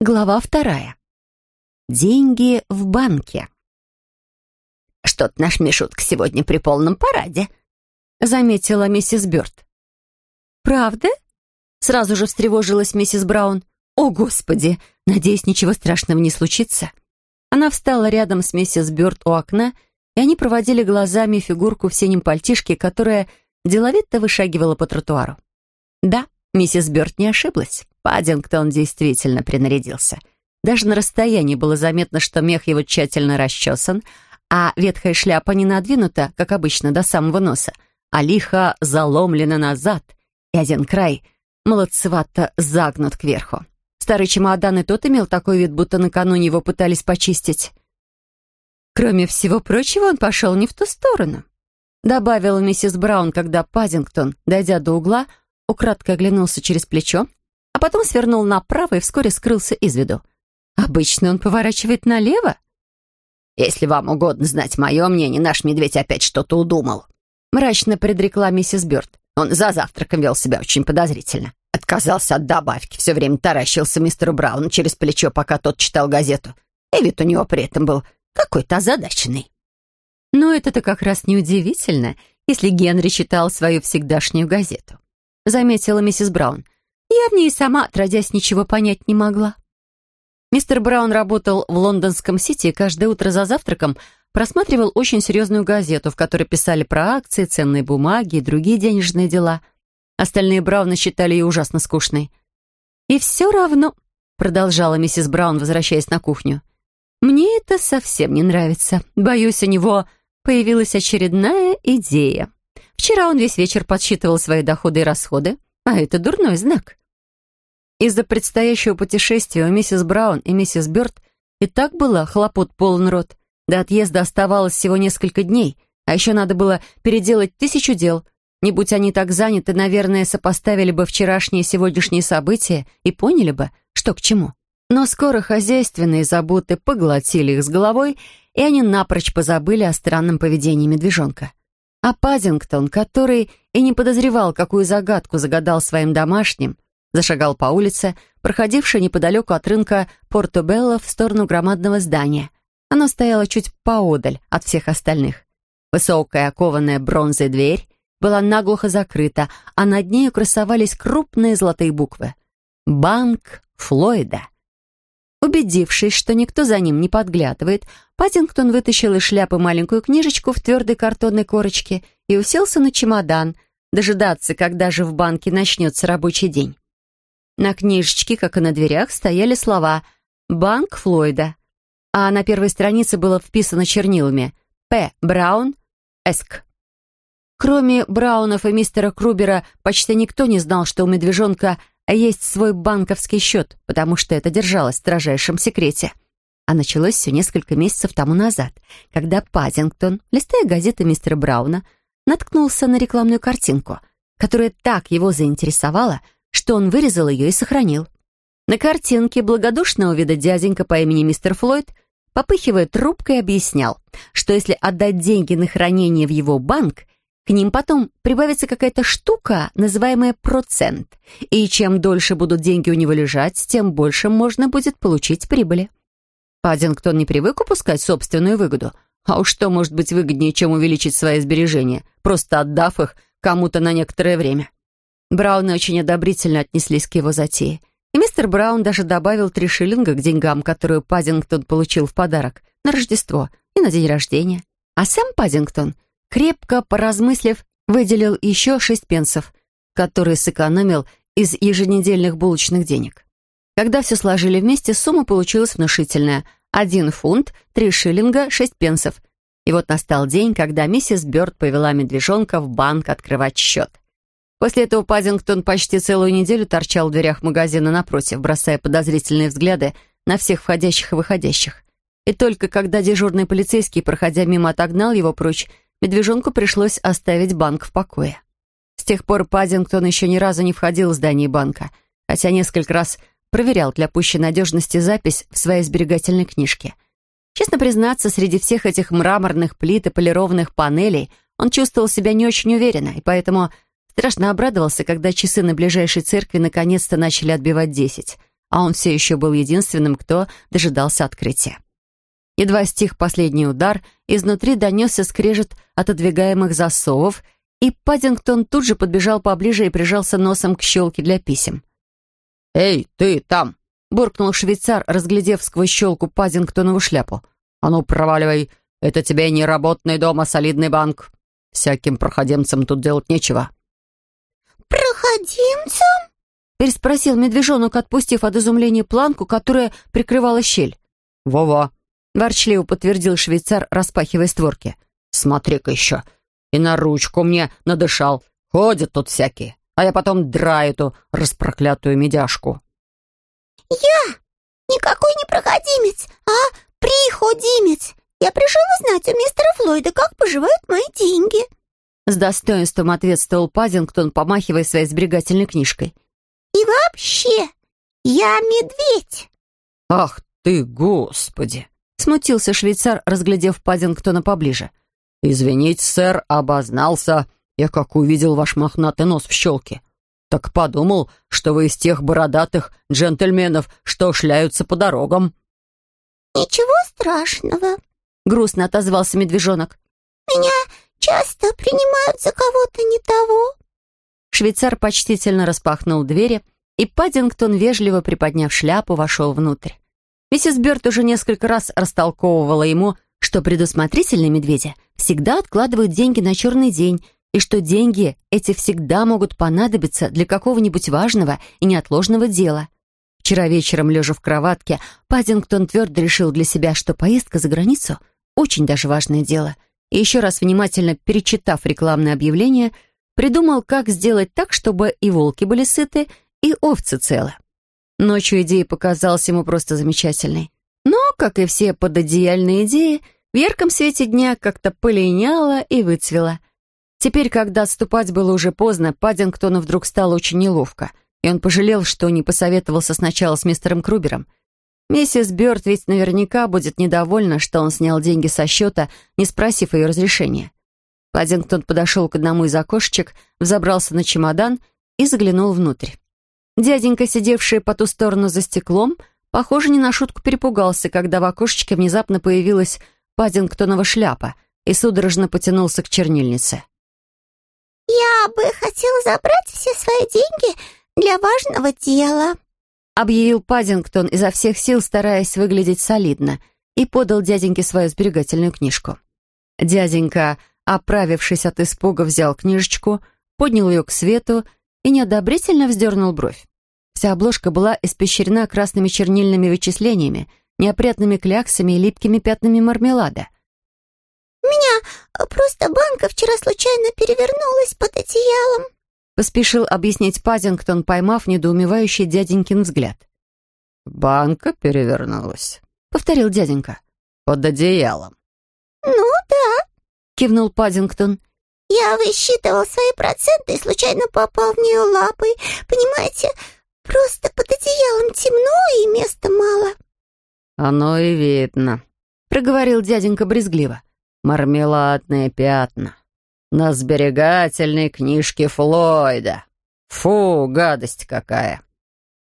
Глава вторая. Деньги в банке. «Что-то наш Мишутка сегодня при полном параде», — заметила миссис Бёрд. «Правда?» — сразу же встревожилась миссис Браун. «О, Господи! Надеюсь, ничего страшного не случится». Она встала рядом с миссис Бёрд у окна, и они проводили глазами фигурку в синем пальтишке, которая деловито вышагивала по тротуару. Да, миссис Бёрд не ошиблась. Паддингтон действительно принарядился. Даже на расстоянии было заметно, что мех его тщательно расчесан, а ветхая шляпа не надвинута, как обычно, до самого носа, а лихо заломлена назад, и один край молодцевато загнут кверху. Старый чемодан и тот имел такой вид, будто накануне его пытались почистить. Кроме всего прочего, он пошел не в ту сторону. Добавила миссис Браун, когда Паддингтон, дойдя до угла, украдкой оглянулся через плечо а потом свернул направо и вскоре скрылся из виду. Обычно он поворачивает налево. «Если вам угодно знать мое мнение, наш медведь опять что-то удумал», мрачно предрекла миссис Бёрд. Он за завтраком вел себя очень подозрительно. Отказался от добавки, все время таращился мистеру Брауну через плечо, пока тот читал газету. И вид у него при этом был какой-то озадаченный. Но это-то как раз неудивительно, если Генри читал свою всегдашнюю газету. Заметила миссис Браун. Я в ней сама, отродясь, ничего понять не могла. Мистер Браун работал в лондонском Сити и каждое утро за завтраком просматривал очень серьезную газету, в которой писали про акции, ценные бумаги и другие денежные дела. Остальные Брауны считали ее ужасно скучной. «И все равно», — продолжала миссис Браун, возвращаясь на кухню, «мне это совсем не нравится. Боюсь, у него появилась очередная идея. Вчера он весь вечер подсчитывал свои доходы и расходы, а это дурной знак. Из-за предстоящего путешествия у миссис Браун и миссис Бёрд и так было хлопот полон рот. До отъезда оставалось всего несколько дней, а еще надо было переделать тысячу дел. Не будь они так заняты, наверное, сопоставили бы вчерашние и сегодняшние события и поняли бы, что к чему. Но скоро хозяйственные заботы поглотили их с головой, и они напрочь позабыли о странном поведении медвежонка. А Паддингтон, который и не подозревал, какую загадку загадал своим домашним, Зашагал по улице, проходившей неподалеку от рынка Порто-Белло в сторону громадного здания. Оно стояло чуть поодаль от всех остальных. Высокая, окованная бронзой дверь была наглухо закрыта, а над нею красовались крупные золотые буквы. «Банк Флойда». Убедившись, что никто за ним не подглядывает, Паттингтон вытащил из шляпы маленькую книжечку в твердой картонной корочке и уселся на чемодан, дожидаться, когда же в банке начнется рабочий день. На книжечке, как и на дверях, стояли слова «Банк Флойда», а на первой странице было вписано чернилами «П. Браун, Эск». Кроме Браунов и мистера Крубера, почти никто не знал, что у медвежонка есть свой банковский счет, потому что это держалось в строжайшем секрете. А началось все несколько месяцев тому назад, когда Паддингтон, листая газеты мистера Брауна, наткнулся на рекламную картинку, которая так его заинтересовала, что он вырезал ее и сохранил. На картинке благодушного вида дяденька по имени мистер Флойд, попыхивая трубкой, объяснял, что если отдать деньги на хранение в его банк, к ним потом прибавится какая-то штука, называемая процент, и чем дольше будут деньги у него лежать, тем больше можно будет получить прибыли. Паддингтон не привык упускать собственную выгоду, а уж что может быть выгоднее, чем увеличить свои сбережения, просто отдав их кому-то на некоторое время. Брауны очень одобрительно отнеслись к его затее. И мистер Браун даже добавил три шиллинга к деньгам, которые Паддингтон получил в подарок на Рождество и на день рождения. А сам Паддингтон, крепко поразмыслив, выделил еще шесть пенсов, которые сэкономил из еженедельных булочных денег. Когда все сложили вместе, сумма получилась внушительная. Один фунт, три шиллинга, шесть пенсов. И вот настал день, когда миссис Бёрд повела медвежонка в банк открывать счет. После этого Паддингтон почти целую неделю торчал в дверях магазина напротив, бросая подозрительные взгляды на всех входящих и выходящих. И только когда дежурный полицейский, проходя мимо, отогнал его прочь, медвежонку пришлось оставить банк в покое. С тех пор Паддингтон еще ни разу не входил в здание банка, хотя несколько раз проверял для пущей надежности запись в своей сберегательной книжке. Честно признаться, среди всех этих мраморных плит и полированных панелей он чувствовал себя не очень уверенно, и поэтому Страшно обрадовался, когда часы на ближайшей церкви наконец-то начали отбивать десять, а он все еще был единственным, кто дожидался открытия. Едва стих последний удар, изнутри донесся скрежет отодвигаемых засовов, и Паддингтон тут же подбежал поближе и прижался носом к щелке для писем. «Эй, ты там!» — буркнул швейцар, разглядев сквозь щелку Паддингтонову шляпу. «А ну, проваливай! Это тебе не работный дом, а солидный банк. Всяким проходимцам тут делать нечего». «Проходимцам?» — переспросил медвежонок, отпустив от изумления планку, которая прикрывала щель. «Во-во!» — ворчливо подтвердил швейцар, распахивая створки. «Смотри-ка еще! И на ручку мне надышал. Ходят тут всякие, а я потом драю эту распроклятую медяшку». «Я никакой не проходимец, а приходимец. Я пришел узнать у мистера Флойда, как поживают мои деньги». С достоинством ответствовал Паддингтон, помахивая своей сберегательной книжкой. «И вообще, я медведь!» «Ах ты, господи!» Смутился швейцар, разглядев Паддингтона поближе. «Извините, сэр, обознался. Я как увидел ваш мохнатый нос в щелке. Так подумал, что вы из тех бородатых джентльменов, что шляются по дорогам». «Ничего страшного», — грустно отозвался медвежонок. «Меня часто принимают за кого-то не того». Швейцар почтительно распахнул двери, и Паддингтон, вежливо приподняв шляпу, вошел внутрь. Миссис Бёрд уже несколько раз растолковывала ему, что предусмотрительные медведи всегда откладывают деньги на черный день, и что деньги эти всегда могут понадобиться для какого-нибудь важного и неотложного дела. Вчера вечером, лежа в кроватке, Паддингтон твердо решил для себя, что поездка за границу — очень даже важное дело — и еще раз внимательно перечитав рекламное объявление, придумал, как сделать так, чтобы и волки были сыты, и овцы целы. Ночью идея показалась ему просто замечательной. Но, как и все пододеяльные идеи, в ярком свете дня как-то полиняла и выцвела. Теперь, когда отступать было уже поздно, Паддингтону вдруг стало очень неловко, и он пожалел, что не посоветовался сначала с мистером Крубером — Миссис Бёрд ведь наверняка будет недовольна, что он снял деньги со счета, не спросив ее разрешения. Паддингтон подошел к одному из окошечек, взобрался на чемодан и заглянул внутрь. Дяденька, сидевший по ту сторону за стеклом, похоже, не на шутку перепугался, когда в окошечке внезапно появилась Паддингтонова шляпа и судорожно потянулся к чернильнице. «Я бы хотел забрать все свои деньги для важного дела», объявил Паддингтон изо всех сил, стараясь выглядеть солидно, и подал дяденьке свою сберегательную книжку. Дяденька, оправившись от испуга, взял книжечку, поднял ее к свету и неодобрительно вздернул бровь. Вся обложка была испещрена красными чернильными вычислениями, неопрятными кляксами и липкими пятнами мармелада. «Меня просто банка вчера случайно перевернулась под одеялом», Поспешил объяснить Пазингтон, поймав недоумевающий дяденькин взгляд. «Банка перевернулась», — повторил дяденька. «Под одеялом». «Ну да», — кивнул Паддингтон. «Я высчитывал свои проценты и случайно попал в нее лапой. Понимаете, просто под одеялом темно и места мало». «Оно и видно», — проговорил дяденька брезгливо. «Мармеладные пятна на сберегательной книжке Флойда. Фу, гадость какая!»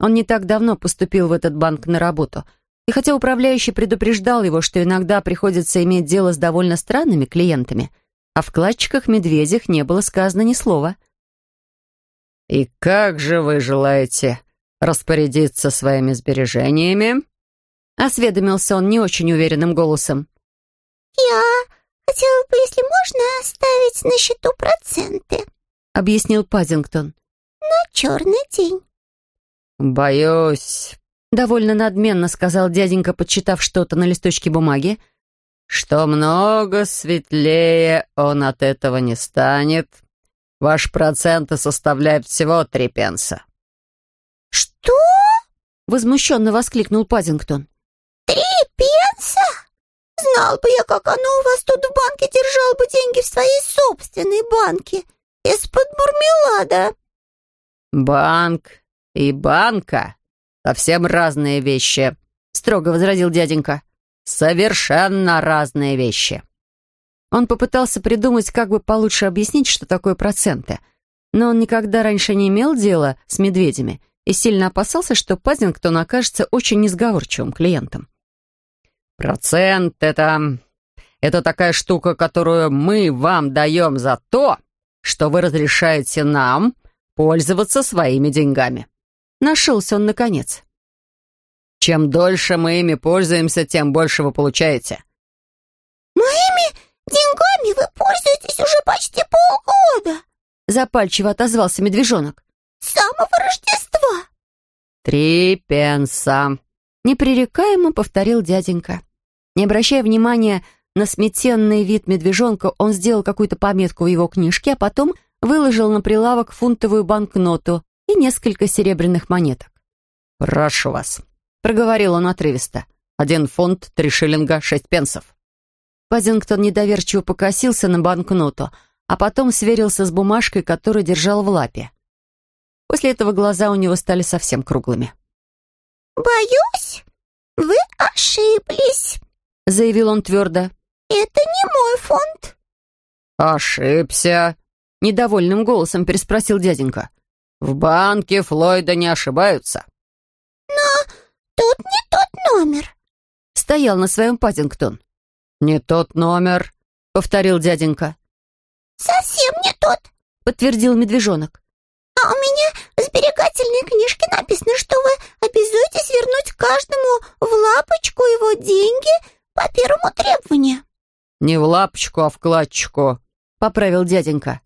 Он не так давно поступил в этот банк на работу, и хотя управляющий предупреждал его, что иногда приходится иметь дело с довольно странными клиентами, о вкладчиках-медведях не было сказано ни слова. «И как же вы желаете распорядиться своими сбережениями?» Осведомился он не очень уверенным голосом. «Я «Хотела бы, если можно, оставить на счету проценты», — объяснил Паддингтон. «На черный день». «Боюсь», — довольно надменно сказал дяденька, подсчитав что-то на листочке бумаги, «что много светлее он от этого не станет. Ваш проценты составляют всего три пенса». «Что?» — возмущенно воскликнул Паддингтон. «Три пенса?» Знал бы я, как оно у вас тут в банке держал бы деньги в своей собственной банке. Из-под бурмелада. Банк и банка — совсем разные вещи, — строго возразил дяденька. Совершенно разные вещи. Он попытался придумать, как бы получше объяснить, что такое проценты. Но он никогда раньше не имел дела с медведями и сильно опасался, что Пазингтон окажется очень несговорчивым клиентом. «Процент — это... это такая штука, которую мы вам даем за то, что вы разрешаете нам пользоваться своими деньгами». Нашелся он наконец. «Чем дольше мы ими пользуемся, тем больше вы получаете». «Моими деньгами вы пользуетесь уже почти полгода», запальчиво отозвался медвежонок. «С самого Рождества». «Три пенса», непререкаемо повторил дяденька. Не обращая внимания на сметенный вид медвежонка, он сделал какую-то пометку в его книжке, а потом выложил на прилавок фунтовую банкноту и несколько серебряных монеток. «Прошу вас», — проговорил он отрывисто. «Один фунт, три шиллинга, шесть пенсов». Пазингтон недоверчиво покосился на банкноту, а потом сверился с бумажкой, которую держал в лапе. После этого глаза у него стали совсем круглыми. «Боюсь, вы ошиблись», — заявил он твердо. «Это не мой фонд». «Ошибся», — недовольным голосом переспросил дяденька. «В банке Флойда не ошибаются». «Но тут не тот номер», — стоял на своем Паттингтон. «Не тот номер», — повторил дяденька. «Совсем не тот», — подтвердил медвежонок. «А у меня в сберегательной книжке написано, что вы обязуетесь вернуть каждому в лапочку его деньги по первому требованию». «Не в лапочку, а в кладчику», — поправил дяденька.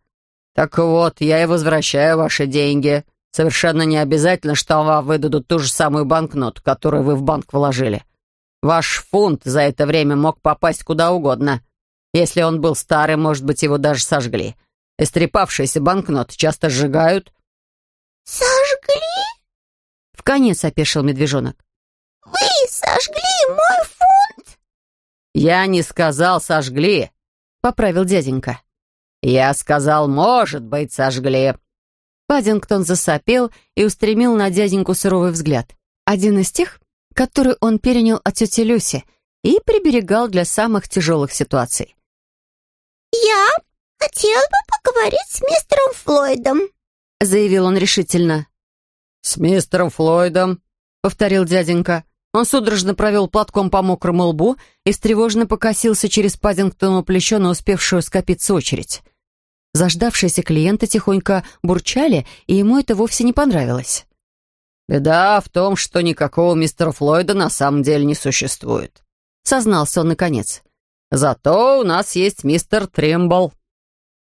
«Так вот, я и возвращаю ваши деньги. Совершенно не обязательно, что вам выдадут ту же самую банкноту, которую вы в банк вложили. Ваш фунт за это время мог попасть куда угодно. Если он был старый, может быть, его даже сожгли. Истрепавшиеся банкноты часто сжигают». «Сожгли?» — в конец опешил медвежонок. «Вы сожгли мой фунт?» «Я не сказал «сожгли», — поправил дяденька. «Я сказал, может быть, сожгли». Паддингтон засопел и устремил на дяденьку суровый взгляд. Один из тех, который он перенял от тети Люси и приберегал для самых тяжелых ситуаций. «Я хотел бы поговорить с мистером Флойдом», — заявил он решительно. «С мистером Флойдом», — повторил дяденька. Он судорожно провел платком по мокрому лбу и встревоженно покосился через Паддингтону плечо на успевшую скопиться очередь. Заждавшиеся клиенты тихонько бурчали, и ему это вовсе не понравилось. «Беда в том, что никакого мистера Флойда на самом деле не существует», — сознался он наконец. «Зато у нас есть мистер Тримбл».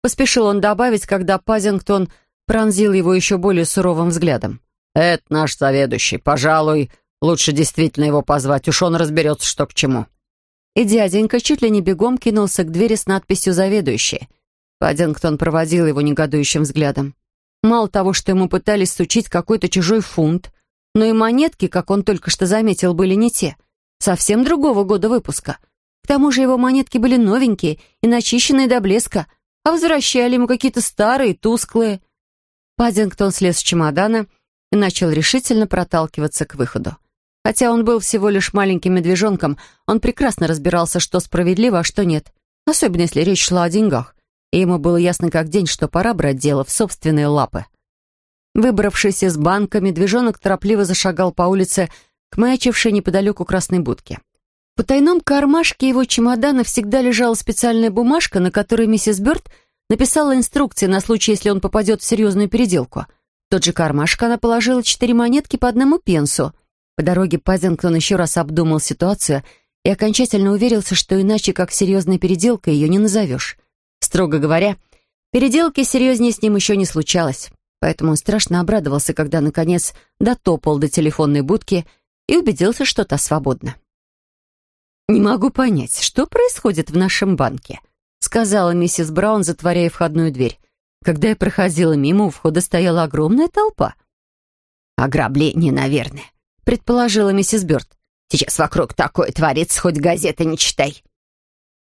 Поспешил он добавить, когда Пазингтон пронзил его еще более суровым взглядом. «Это наш заведующий. Пожалуй, лучше действительно его позвать. Уж он разберется, что к чему». И дяденька чуть ли не бегом кинулся к двери с надписью «Заведующий». Паддингтон проводил его негодующим взглядом. Мало того, что ему пытались сучить какой-то чужой фунт, но и монетки, как он только что заметил, были не те. Совсем другого года выпуска. К тому же его монетки были новенькие и начищенные до блеска, а возвращали ему какие-то старые, тусклые. Паддингтон слез с чемодана и начал решительно проталкиваться к выходу. Хотя он был всего лишь маленьким медвежонком, он прекрасно разбирался, что справедливо, а что нет. Особенно, если речь шла о деньгах и ему было ясно как день, что пора брать дело в собственные лапы. Выбравшись из банка, медвежонок торопливо зашагал по улице к маячившей неподалеку красной будке. В потайном кармашке его чемодана всегда лежала специальная бумажка, на которой миссис Бёрд написала инструкции на случай, если он попадет в серьезную переделку. В тот же кармашек она положила четыре монетки по одному пенсу. По дороге Пазингтон еще раз обдумал ситуацию и окончательно уверился, что иначе как серьезная переделка ее не назовешь. Строго говоря, переделки серьезнее с ним еще не случалось, поэтому он страшно обрадовался, когда, наконец, дотопал до телефонной будки и убедился, что та свободна. «Не могу понять, что происходит в нашем банке», сказала миссис Браун, затворяя входную дверь. Когда я проходила мимо, у входа стояла огромная толпа. «Ограбление, наверное», предположила миссис Бёрд. «Сейчас вокруг такое творится, хоть газеты не читай».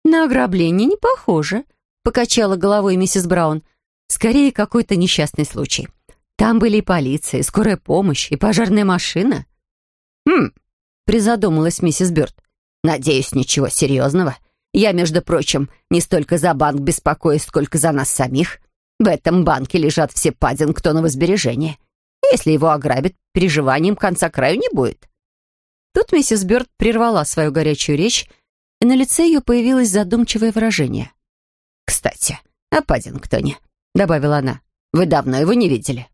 «На ограбление не похоже», покачала головой миссис Браун. «Скорее, какой-то несчастный случай. Там были и полиция, и скорая помощь, и пожарная машина». «Хм», — призадумалась миссис Бёрд. «Надеюсь, ничего серьезного. Я, между прочим, не столько за банк беспокоюсь, сколько за нас самих. В этом банке лежат все Паддингтоновы сбережения. Если его ограбят, переживанием конца краю не будет. Тут миссис Бёрд прервала свою горячую речь, и на лице ее появилось задумчивое выражение. «Кстати, о Паддингтоне», — добавила она. «Вы давно его не видели?»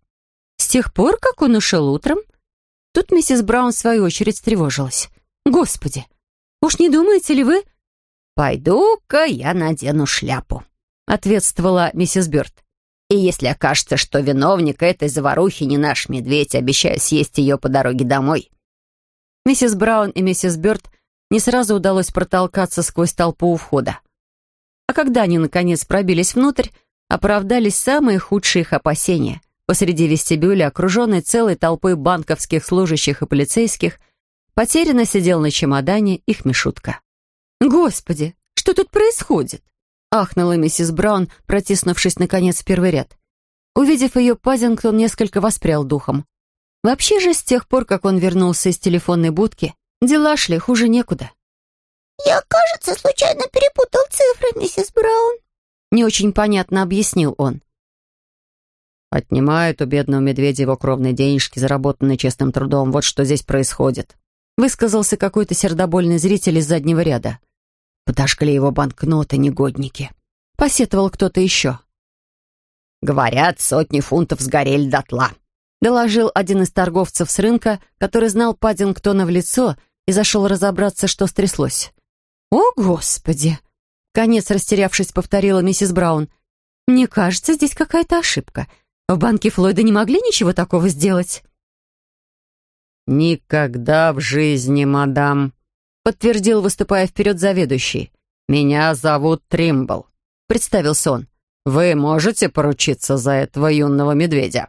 «С тех пор, как он ушел утром?» Тут миссис Браун в свою очередь встревожилась. «Господи, уж не думаете ли вы...» «Пойду-ка я надену шляпу», — ответствовала миссис Бёрд. «И если окажется, что виновник этой заварухи не наш медведь, обещаю съесть ее по дороге домой». Миссис Браун и миссис Бёрд не сразу удалось протолкаться сквозь толпу у входа. А когда они, наконец, пробились внутрь, оправдались самые худшие их опасения. Посреди вестибюля, окруженный целой толпой банковских служащих и полицейских, потерянно сидел на чемодане их Мишутка. «Господи, что тут происходит?» — ахнула миссис Браун, протиснувшись, наконец, в первый ряд. Увидев ее, Пазингтон несколько воспрял духом. Вообще же, с тех пор, как он вернулся из телефонной будки, дела шли хуже некуда. «Я, кажется, случайно перепутал цифры, миссис Браун», — не очень понятно объяснил он. «Отнимают у бедного медведя его кровные денежки, заработанные честным трудом. Вот что здесь происходит», — высказался какой-то сердобольный зритель из заднего ряда. «Подожгли его банкноты, негодники», — посетовал кто-то еще. «Говорят, сотни фунтов сгорели дотла», доложил один из торговцев с рынка, который знал Паддингтона в лицо и зашел разобраться, что стряслось. «О, Господи!» Конец растерявшись, повторила миссис Браун. «Мне кажется, здесь какая-то ошибка. В банке Флойда не могли ничего такого сделать?» «Никогда в жизни, мадам», — подтвердил, выступая вперед заведующий. «Меня зовут Тримбл», — представился он. «Вы можете поручиться за этого юного медведя?»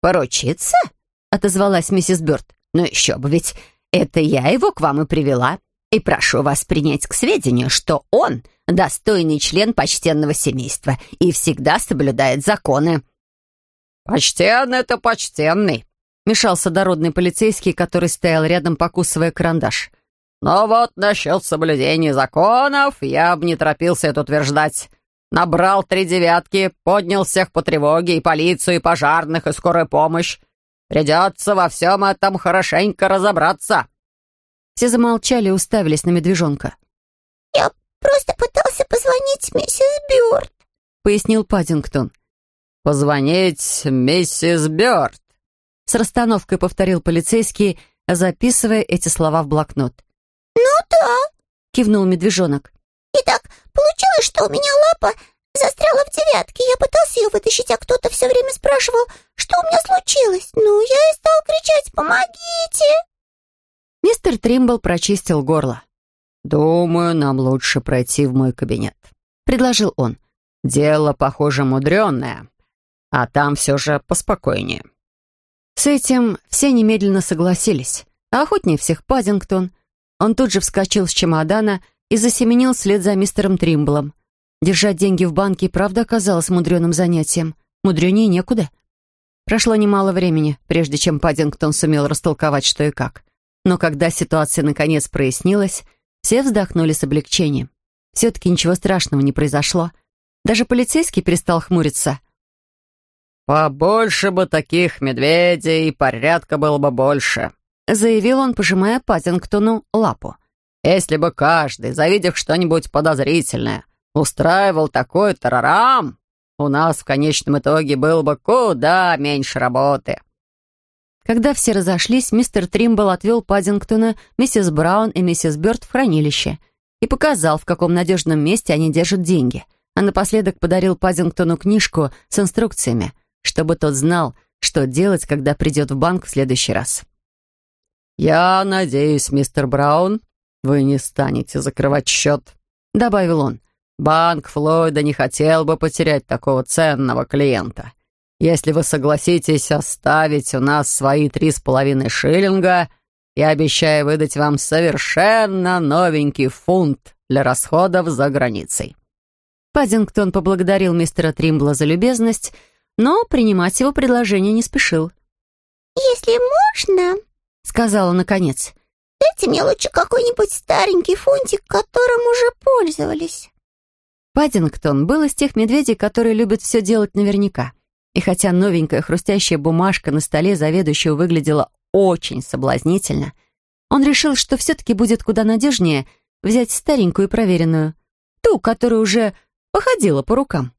«Поручиться?» — отозвалась миссис Бёрд. «Ну еще бы, ведь это я его к вам и привела. И прошу вас принять к сведению, что он достойный член почтенного семейства и всегда соблюдает законы». «Почтенный это почтенный», — мешался дородный полицейский, который стоял рядом, покусывая карандаш. «Но вот насчет соблюдения законов я бы не торопился это утверждать. Набрал три девятки, поднял всех по тревоге, и полицию, и пожарных, и скорую помощь. Придется во всем этом хорошенько разобраться». Все замолчали и уставились на медвежонка. «Я просто пытался позвонить миссис Бёрд», — пояснил Паддингтон. «Позвонить миссис Бёрд», — с расстановкой повторил полицейский, записывая эти слова в блокнот. «Ну да», — кивнул медвежонок. «Итак, получилось, что у меня лапа застряла в девятке. Я пытался ее вытащить, а кто-то все время спрашивал, что у меня случилось. Ну, я и стал кричать «Помогите!» Мистер Тримбл прочистил горло. «Думаю, нам лучше пройти в мой кабинет», — предложил он. «Дело, похоже, мудреное, а там все же поспокойнее». С этим все немедленно согласились, а охотнее всех Паддингтон. Он тут же вскочил с чемодана и засеменил вслед за мистером Тримблом. Держать деньги в банке и правда оказалось мудреным занятием. Мудренее некуда. Прошло немало времени, прежде чем Паддингтон сумел растолковать, что и как. Но когда ситуация наконец прояснилась, все вздохнули с облегчением. Все-таки ничего страшного не произошло. Даже полицейский перестал хмуриться. «Побольше бы таких медведей, порядка было бы больше», заявил он, пожимая Паддингтону лапу. «Если бы каждый, завидев что-нибудь подозрительное, устраивал такой тарарам, у нас в конечном итоге было бы куда меньше работы». Когда все разошлись, мистер Тримбл отвел Паддингтона, миссис Браун и миссис Бёрд в хранилище и показал, в каком надежном месте они держат деньги, а напоследок подарил Паддингтону книжку с инструкциями, чтобы тот знал, что делать, когда придет в банк в следующий раз. «Я надеюсь, мистер Браун, вы не станете закрывать счет», — добавил он. Банк Флойда не хотел бы потерять такого ценного клиента. Если вы согласитесь оставить у нас свои три с половиной шиллинга, я обещаю выдать вам совершенно новенький фунт для расходов за границей». Паддингтон поблагодарил мистера Тримбла за любезность, но принимать его предложение не спешил. «Если можно», — сказала наконец, — «дайте мне лучше какой-нибудь старенький фунтик, которым уже пользовались». Паддингтон был из тех медведей, которые любят все делать наверняка. И хотя новенькая хрустящая бумажка на столе заведующего выглядела очень соблазнительно, он решил, что все-таки будет куда надежнее взять старенькую и проверенную, ту, которая уже походила по рукам.